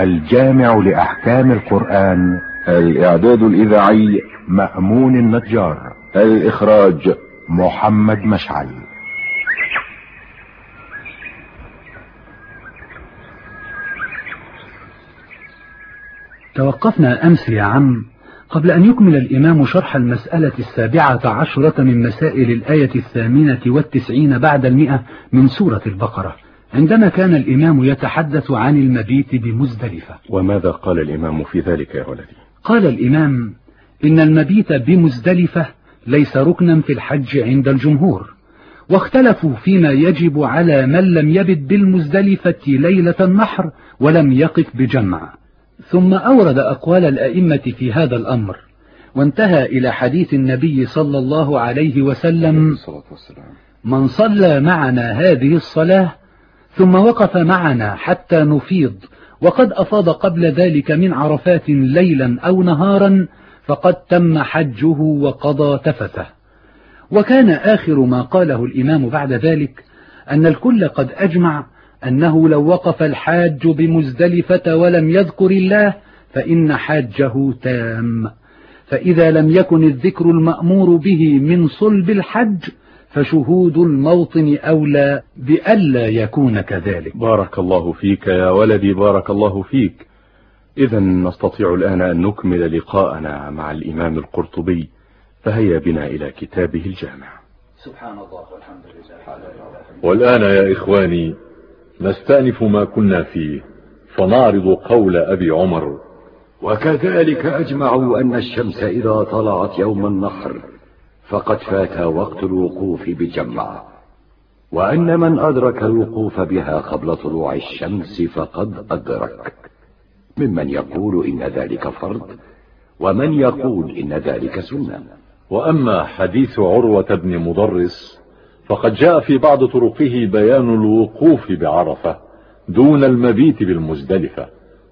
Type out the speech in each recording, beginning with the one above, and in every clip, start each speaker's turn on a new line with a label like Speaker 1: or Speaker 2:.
Speaker 1: الجامع لأحكام القرآن.
Speaker 2: الإعداد الإذاعي.
Speaker 1: مأمون النجار.
Speaker 2: الإخراج.
Speaker 1: محمد مشعل.
Speaker 3: توقفنا أمس يا عم قبل أن يكمل الإمام شرح المسألة السابعة عشرة من مسائل الآية الثامنة والتسعين بعد المئة من سورة البقرة. عندما كان الإمام يتحدث عن المبيت بمزدلفة.
Speaker 4: وماذا قال الإمام في ذلك يا ولدي؟
Speaker 3: قال الإمام إن المبيت بمزدلفة ليس ركنا في الحج عند الجمهور واختلفوا فيما يجب على من لم يبت بالمزدلفة ليلة النحر ولم يقف بجمع. ثم أورد أقوال الأئمة في هذا الأمر وانتهى إلى حديث النبي صلى الله عليه وسلم من صلى معنا هذه الصلاة ثم وقف معنا حتى نفيض وقد أفاض قبل ذلك من عرفات ليلا أو نهارا فقد تم حجه وقضى تفته وكان آخر ما قاله الإمام بعد ذلك أن الكل قد أجمع أنه لو وقف الحاج بمزدلفة ولم يذكر الله فإن حاجة تام. فإذا لم يكن الذكر المأمور به من صلب الحج فشهود الموطن أولى بألا يكون كذلك.
Speaker 4: بارك الله فيك يا ولدي بارك الله فيك. إذا نستطيع الآن أن نكمل لقاءنا مع الإمام القرطبي فهيا بنا إلى كتابه الجامع.
Speaker 3: سبحان الله والحمد لله.
Speaker 5: والآن يا إخواني نستأنف ما كنا فيه فنعرض قول أبي عمر.
Speaker 6: وكذلك أجمعوا أن الشمس إذا طلعت يوم النحر. فقد فات وقت الوقوف بجمع وأن من أدرك الوقوف بها قبل طلوع الشمس فقد أدرك. ممن يقول إن ذلك فرض ومن يقول إن ذلك سنة.
Speaker 5: وأما حديث عروة بن مضرس فقد جاء في بعض طرقه بيان الوقوف بعرفة دون المبيت بالمزدلفة.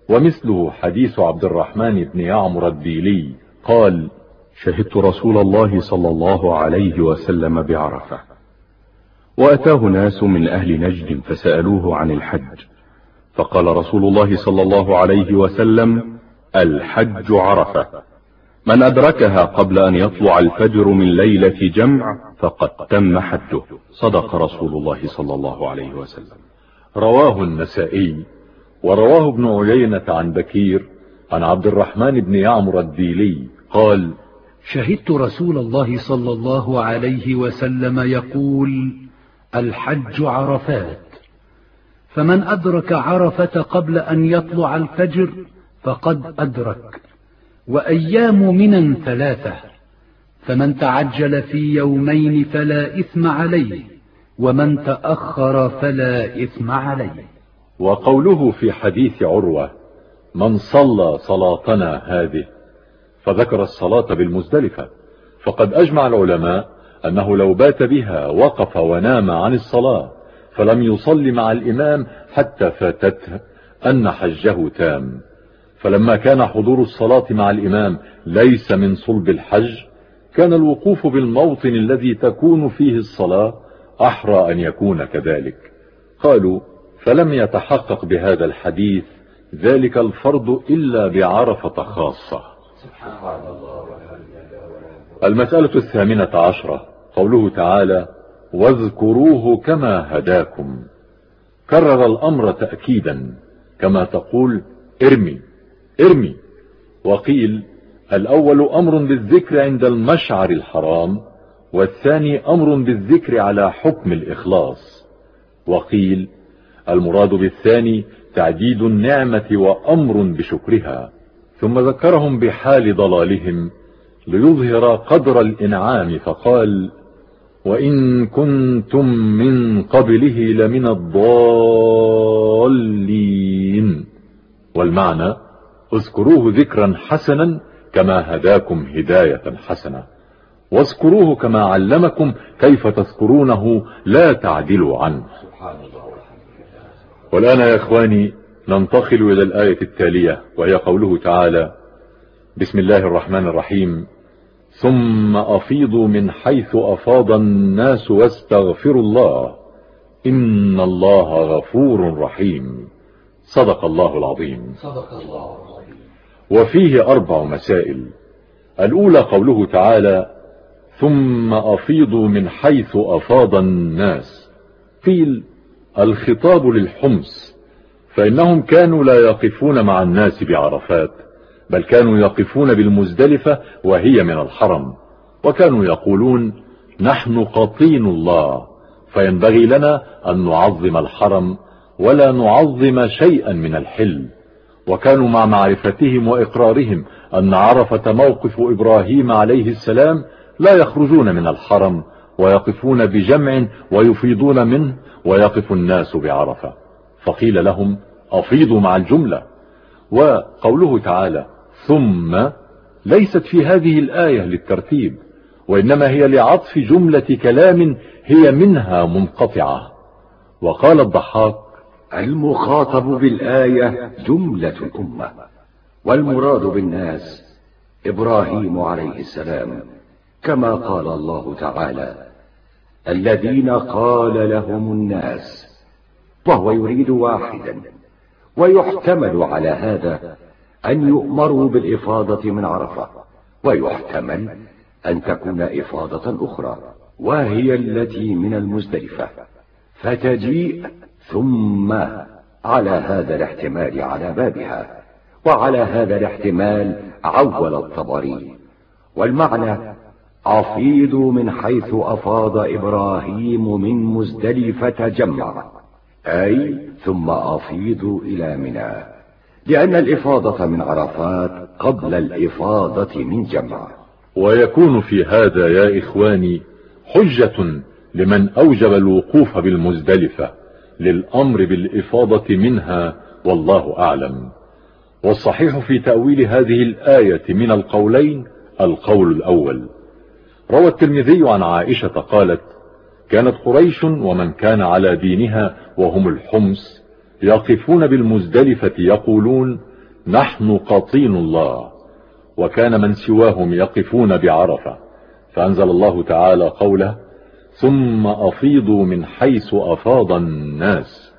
Speaker 5: ومثله حديث عبد الرحمن بن يعمر الديلي قال
Speaker 4: شهدت رسول الله صلى الله عليه وسلم بعرفة. وأتاه ناس من أهل نجد فسألوه عن الحج. فقال رسول الله صلى الله عليه وسلم الحج عرفة. من أدركها قبل أن يطلع الفجر من ليلة جمع فقد تم حجه. صدق رسول الله صلى الله عليه وسلم.
Speaker 5: رواه النسائي. ورواه ابن عيينة عن بكير عن عبد الرحمن بن يعمر الديلي. قال
Speaker 3: شهدت رسول الله صلى الله عليه وسلم يقول الحج عرفات. فمن أدرك عرفة قبل أن يطلع الفجر فقد أدرك. وأيام منا ثلاثة. فمن تعجل في يومين فلا إثم عليه ومن تأخر فلا إثم عليه.
Speaker 5: وقوله في حديث عروة من صلى صلاتنا هذه فذكر الصلاة بالمزدلفة. فقد أجمع العلماء أنه لو بات بها وقف ونام عن الصلاة فلم يصل مع الإمام حتى فاتته أن حجه تام. فلما كان حضور الصلاة مع الإمام ليس من صلب الحج كان الوقوف بالموطن الذي تكون فيه الصلاة أحرى أن يكون كذلك. قالوا فلم يتحقق بهذا الحديث ذلك الفرض إلا بعرفة خاصة. المسألة الثامنة عشرة قوله تعالى واذكروه كما هداكم. كرر الأمر تأكيدا كما تقول ارمي ارمي. وقيل الأول أمر بالذكر عند المشعر الحرام والثاني أمر بالذكر على حكم الإخلاص. وقيل المراد بالثاني تعديد النعمة وأمر بشكرها. ثم ذكرهم بحال ضلالهم ليظهر قدر الإنعام فقال وإن كنتم من قبله لمن الضالين. والمعنى اذكروه ذكرا حسنا كما هداكم هداية حسنة. واذكروه كما علمكم كيف تذكرونه لا تعدلوا عنه. والآن يا إخواني ننتقل إلى الآية التالية وهي قوله تعالى بسم الله الرحمن الرحيم. ثم أفيضوا من حيث أفاض الناس واستغفروا الله. إن الله غفور رحيم. صدق الله العظيم. صدق الله العظيم. وفيه أربع مسائل. الأولى قوله تعالى ثم أفيضوا من حيث أفاض الناس. قيل الخطاب للحمس فإنهم كانوا لا يقفون مع الناس بعرفات بل كانوا يقفون بالمزدلفة وهي من الحرم وكانوا يقولون نحن قطين الله فينبغي لنا أن نعظم الحرم ولا نعظم شيئا من الحل وكانوا مع معرفتهم وإقرارهم أن عرفة موقف إبراهيم عليه السلام لا يخرجون من الحرم ويقفون بجمع ويفيضون منه ويقف الناس بعرفة. فقيل لهم أفيضوا مع الجملة. وقوله تعالى ثم ليست في هذه الآية للترتيب وإنما هي لعطف جملة كلام هي منها منقطعة. وقال الضحاك
Speaker 6: المخاطب بالآية جملة الأمة والمراد بالناس إبراهيم عليه السلام كما قال الله تعالى الذين قال لهم الناس وهو يريد واحدا ويحتمل على هذا أن يؤمروا بالإفاضة من عرفة ويحتمل أن تكون إفاضة أخرى وهي التي من المزدلفة. فتجيء ثم على هذا الاحتمال على بابها وعلى هذا الاحتمال عول الطبري. والمعنى أفيضوا من حيث أفاض إبراهيم من مزدلفة جمع. أي ثم أفيضوا إلى منى لأن الإفاضة من عرفات قبل الإفاضة من جمع.
Speaker 5: ويكون في هذا يا إخواني حجة لمن أوجب الوقوف بالمزدلفة للأمر بالإفاضة منها والله أعلم. والصحيح في تأويل هذه الآية من القولين القول الأول. روى الترمذي عن عائشة قالت كانت قريش ومن كان على دينها وهم الحمس يقفون بالمزدلفة يقولون نحن قطين الله. وكان من سواهم يقفون بعرفة. فأنزل الله تعالى قوله ثم أفيضوا من حيث أفاض الناس.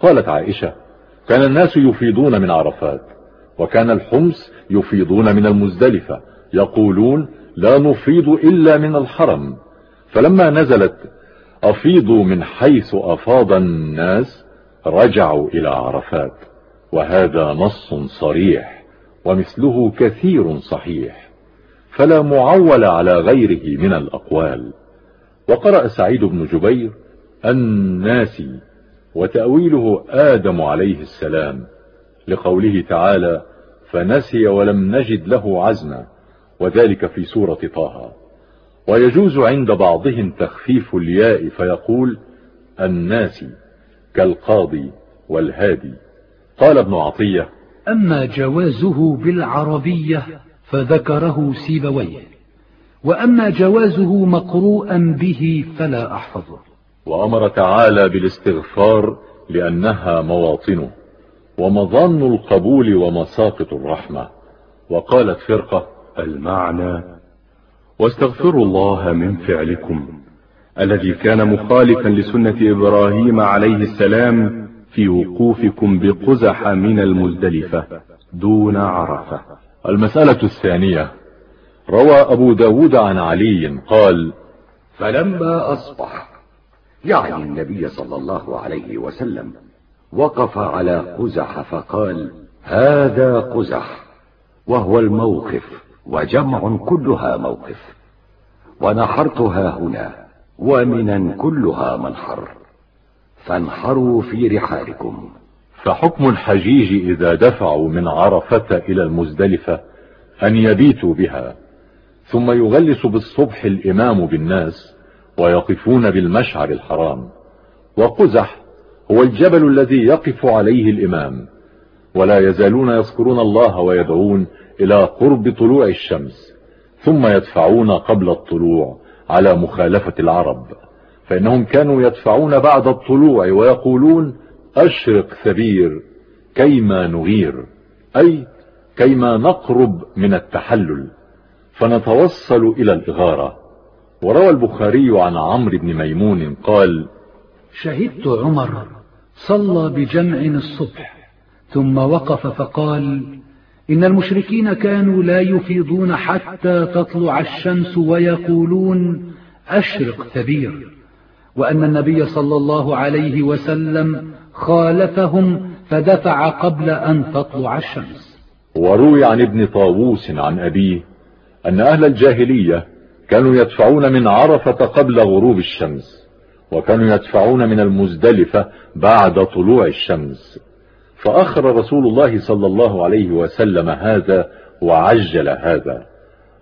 Speaker 5: قالت عائشة كان الناس يفيضون من عرفات وكان الحمس يفيضون من المزدلفة يقولون لا نفيض إلا من الحرم. فلما نزلت أفيضوا من حيث أفاض الناس رجعوا إلى عرفات وهذا نص صريح ومثله كثير صحيح فلا معول على غيره من الأقوال. وقرأ سعيد بن جبير الناس وتأويله آدم عليه السلام لقوله تعالى فنسي ولم نجد له عزما. وذلك في سورة طه. ويجوز عند بعضهم تخفيف الياء فيقول الناس كالقاضي والهادي. قال ابن عطية
Speaker 3: أما جوازه بالعربية فذكره سيبويه وأما جوازه مقروءا به فلا أحفظه.
Speaker 5: وأمر تعالى بالاستغفار لأنها مواطنه ومظان القبول ومساقط الرحمة. وقالت فرقة
Speaker 4: المعنى واستغفروا الله من فعلكم الذي كان مخالفا لسنة إبراهيم عليه السلام في وقوفكم بقزح من المزدلفة دون عرفة.
Speaker 5: المسألة الثانية روى أبو داود عن علي قال
Speaker 6: فلما أصبح يعني النبي صلى الله عليه وسلم وقف على قزح فقال هذا قزح وهو الموقف وجمع كلها موقف. ونحرتها هنا ومنا كلها منحر. فانحروا في رحالكم.
Speaker 5: فحكم الحجيج إذا دفعوا من عرفة إلى المزدلفة أن يبيتوا بها ثم يغلس بالصبح الإمام بالناس ويقفون بالمشعر الحرام. وقزح هو الجبل الذي يقف عليه الإمام ولا يزالون يذكرون الله ويدعون إلى قرب طلوع الشمس ثم يدفعون قبل الطلوع على مخالفة العرب فإنهم كانوا يدفعون بعد الطلوع ويقولون أشرق ثبير كيما نغير أي كيما نقرب من التحلل. فنتوصل إلى الإغارة. وروى البخاري عن عمرو بن ميمون قال
Speaker 3: شهدت عمر صلى بجمع الصبح ثم وقف فقال إن المشركين كانوا لا يفيضون حتى تطلع الشمس ويقولون أشرق ثبير وأن النبي صلى الله عليه وسلم خالفهم فدفع قبل أن تطلع الشمس.
Speaker 5: وروي عن ابن طاووس عن أبيه أن أهل الجاهلية كانوا يدفعون من عرفة قبل غروب الشمس وكانوا يدفعون من المزدلفة بعد طلوع الشمس. فأخر رسول الله صلى الله عليه وسلم هذا وعجل هذا.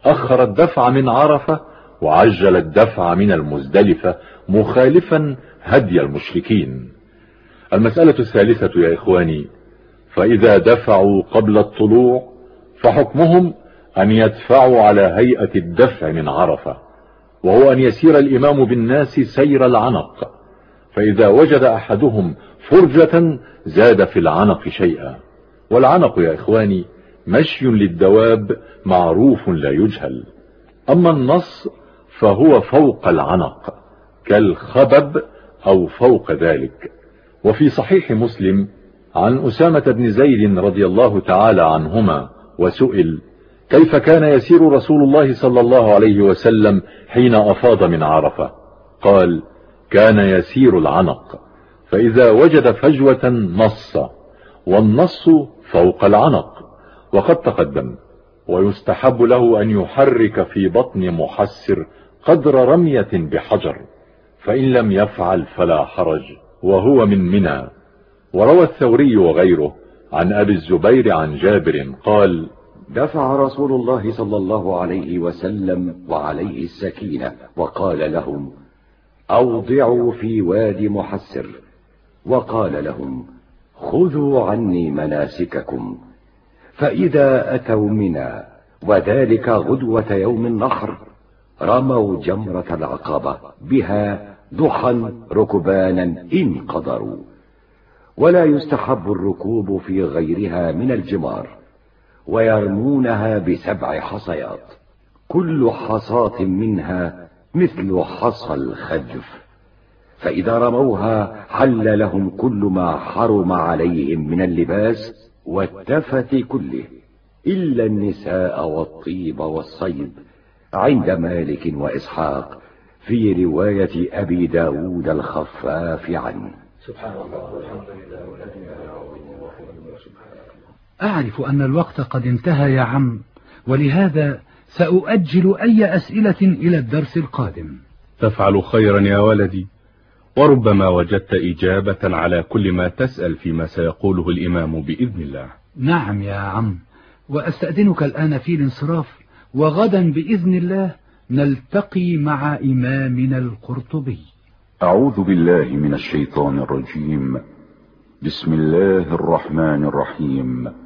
Speaker 5: أخر الدفع من عرفة وعجل الدفع من المزدلفة مخالفا هدي المشركين. المسألة الثالثة يا إخواني فإذا دفعوا قبل الطلوع فحكمهم أن يدفعوا على هيئة الدفع من عرفة وهو أن يسير الإمام بالناس سير العنق. فإذا وجد أحدهم فرجة زاد في العنق شيئا. والعنق يا إخواني مشي للدواب معروف لا يجهل. أما النص فهو فوق العنق كالخبب أو فوق ذلك. وفي صحيح مسلم عن أسامة بن زيد رضي الله تعالى عنهما وسئل كيف كان يسير رسول الله صلى الله عليه وسلم حين أفاض من عرفة؟ قال كان يسير العنق. فإذا وجد فجوة نص والنص فوق العنق وقد تقدم. ويستحب له أن يحرك في بطن محسر قدر رمية بحجر فإن لم يفعل فلا حرج وهو من منى. وروى الثوري وغيره عن أبي الزبير عن جابر قال
Speaker 6: دفع رسول الله صلى الله عليه وسلم وعليه السكينة وقال لهم أوضعوا في وادي محسر وقال لهم خذوا عني مناسككم. فإذا أتوا منا وذلك غدوة يوم النحر رموا جمرة العقبة بها ضحا ركبانا إن قدروا. ولا يستحب الركوب في غيرها من الجمار ويرمونها بسبع حصيات. كل حصاة منها مثل حصى الخجف. فإذا رموها حل لهم كل ما حرم عليهم من اللباس والتفت كله إلا النساء والطيب والصيد عند مالك وإسحاق في رواية أبي داود الخفاف عنه. سبحان الله لله
Speaker 3: أعرف أن الوقت قد انتهى يا عم ولهذا سأؤجل أي أسئلة إلى الدرس القادم.
Speaker 4: تفعل خيرا يا ولدي. وربما وجدت إجابة على كل ما تسأل فيما سيقوله الإمام بإذن الله.
Speaker 3: نعم يا عم. وأستأذنك الآن في الانصراف وغدا بإذن الله نلتقي مع إمامنا القرطبي.
Speaker 2: أعوذ بالله من الشيطان الرجيم. بسم الله الرحمن الرحيم.